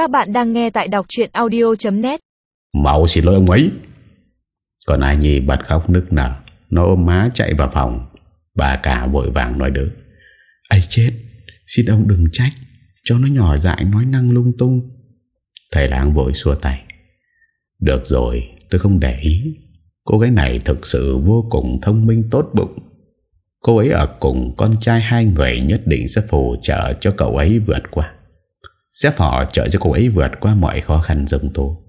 Các bạn đang nghe tại đọc chuyện audio.net Mau xin lỗi ông ấy. Còn ai nhi bật khóc nức nở, Nó ôm má chạy vào phòng. Bà cả vội vàng nói đỡ ấy chết, Xin ông đừng trách, Cho nó nhỏ dại nói năng lung tung. Thầy láng vội xua tay, Được rồi, tôi không để ý. Cô gái này thực sự vô cùng thông minh tốt bụng. Cô ấy ở cùng con trai hai người nhất định sẽ phù trợ cho cậu ấy vượt qua. Sẽ họ trợ cho cô ấy vượt qua mọi khó khăn dông tố.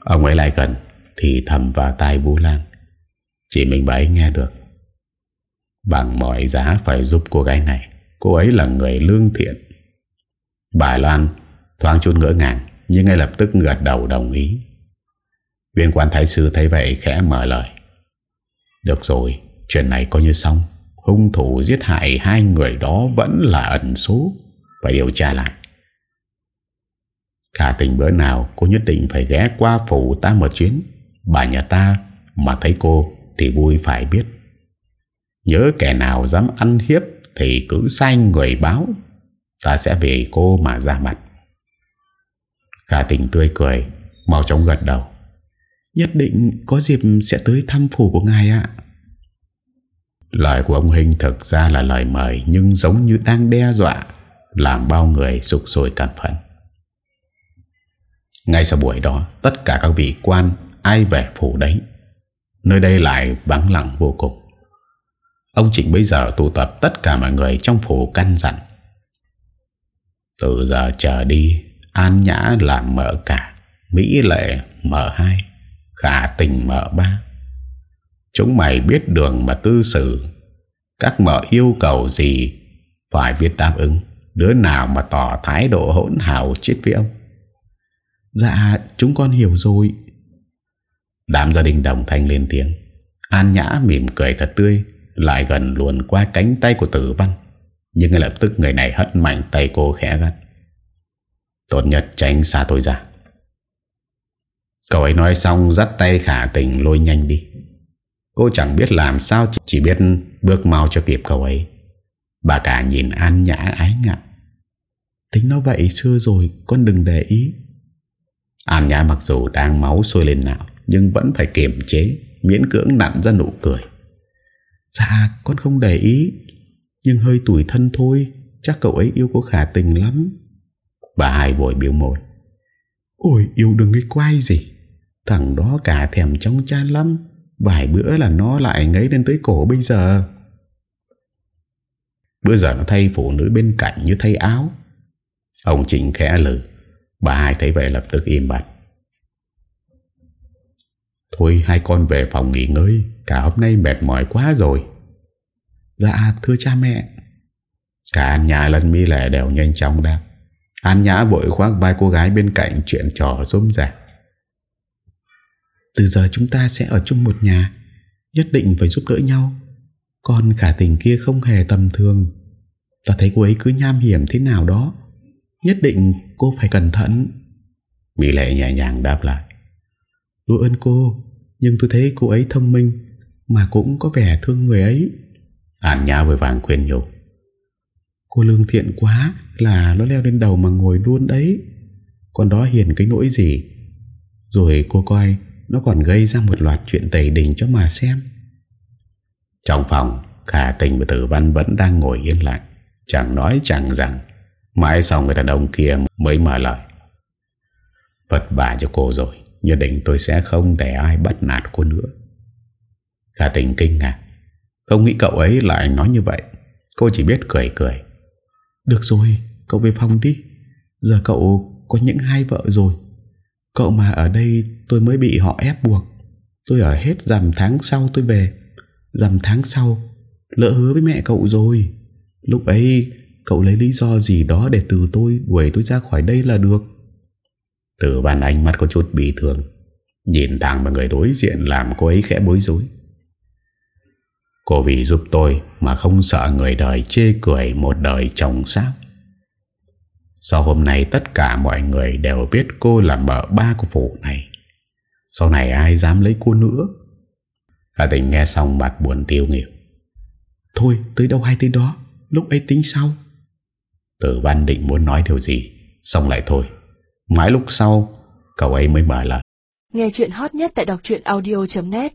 Ông ấy lại gần, Thì thầm vào tai Vũ Lan. Chỉ mình bà ấy nghe được. Bằng mọi giá phải giúp cô gái này, Cô ấy là người lương thiện. Bà Lan thoáng chút ngỡ ngàng, Nhưng ngay lập tức gật đầu đồng ý. Viên quan thái sư thấy vậy khẽ mở lời. Được rồi, Chuyện này coi như xong. Hung thủ giết hại hai người đó Vẫn là ẩn số. Phải điều tra lại. Cả tình bữa nào cô nhất định phải ghé qua phủ ta một chuyến. Bà nhà ta mà thấy cô thì vui phải biết. Nhớ kẻ nào dám ăn hiếp thì cứ sai người báo. Ta sẽ vì cô mà ra mặt. Khả tình tươi cười, Mau chóng gật đầu. Nhất định có dịp sẽ tới thăm phủ của ngài ạ. Lời của ông Hình thực ra là lời mời Nhưng giống như đang đe dọa, Làm bao người sụp sôi cẩn phận ngay sau buổi đó, Tất cả các vị quan, Ai về phủ đấy, Nơi đây lại vắng lặng vô cùng. Ông Trịnh bây giờ tụ tập tất cả mọi người trong phủ căn dặn. Từ giờ trở đi, An Nhã làm mở cả, Mỹ Lệ mở hai, Khả tình mở ba. Chúng mày biết đường mà cư xử, Các mở yêu cầu gì Phải biết đáp ứng. Đứa nào mà tỏ thái độ hỗn hào chết với ông? Dạ chúng con hiểu rồi. Đám gia đình đồng thanh lên tiếng. An Nhã mỉm cười thật tươi Lại gần luồn qua cánh tay của tử văn. Nhưng ngay lập tức người này hất mạnh tay cô khẽ gắt. Tốt nhất tránh xa tôi ra. Cậu ấy nói xong dắt tay khả tình lôi nhanh đi. Cô chẳng biết làm sao Chỉ biết bước mau cho kịp cậu ấy. Bà cả nhìn An Nhã ái ngại. Tính nó vậy xưa rồi Con đừng để ý An Nhã mặc dù đang máu sôi lên não, Nhưng vẫn phải kiềm chế, Miễn cưỡng nặn ra nụ cười. Dạ con không để ý, Nhưng hơi tủi thân thôi, Chắc cậu ấy yêu cô khả tình lắm. Bà hai vội biểu môi. Ôi, yêu đừng cái quay gì. Thằng đó cả thèm trong chan lắm, Vài bữa là nó lại ngấy lên tới cổ bây giờ. Bữa giờ nó thay phụ nữ bên cạnh như thay áo. Ông Trịnh khẽ lử Bà hai thấy vậy lập tức im bặt. Thôi, hai con về phòng nghỉ ngơi. Cả hôm nay mệt mỏi quá rồi. Dạ thưa cha mẹ. Cả nhà lần mi lẻ đều nhanh chóng đáp. An Nhã vội khoác vai cô gái bên cạnh chuyện trò rôm rạc Từ giờ chúng ta sẽ ở chung một nhà, Nhất định phải giúp đỡ nhau. Còn khả tình kia không hề tầm thường. Ta thấy cô ấy cứ nham hiểm thế nào đó. Nhất định cô phải cẩn thận. Mỹ Lệ nhẹ nhàng đáp lại. Đỗ ơn cô Nhưng tôi thấy cô ấy thông minh Mà cũng có vẻ thương người ấy. An Nhã vội vàng khuyên nhủ. Cô lương thiện quá Là nó leo lên đầu mà ngồi luôn đấy. Còn đó hiền cái nỗi gì? Rồi cô coi Nó còn gây ra một loạt chuyện tẩy đình cho mà xem. Trong phòng Khả tình và tử văn vẫn đang ngồi yên lặng Chẳng nói chẳng rằng Mãi sau người đàn ông kia mới mở lời. Vật vả cho cô rồi, Nhất định tôi sẽ không để ai bắt nạt cô nữa. Khả tình kinh ngạc. Không nghĩ cậu ấy lại nói như vậy. Cô chỉ biết cười cười. Được rồi, cậu về phòng đi. Giờ cậu có những hai vợ rồi. Cậu mà ở đây tôi mới bị họ ép buộc. Tôi ở hết dằm tháng sau tôi về. Dằm tháng sau, Lỡ hứa với mẹ cậu rồi. Lúc ấy cậu lấy lý do gì đó Để từ tôi đuổi tôi ra khỏi đây là được? Từ bàn ánh mắt có chút bị thương Nhìn thẳng vào người đối diện Làm cô ấy khẽ bối rối. Cô vì giúp tôi Mà không sợ người đời chê cười Một đời chồng sao Sau hôm nay tất cả mọi người Đều biết cô là mợ ba của phụ này. Sau này ai dám lấy cô nữa? Cả tình nghe xong mặt buồn tiêu nghỉu. Thôi tới đâu hay tới đó? Lúc ấy tính sau Tử văn định muốn nói điều gì? Xong lại thôi. Mãi lúc sau, Cậu ấy mới mở lời Nghe chuyện hot nhất tại đọc audio.net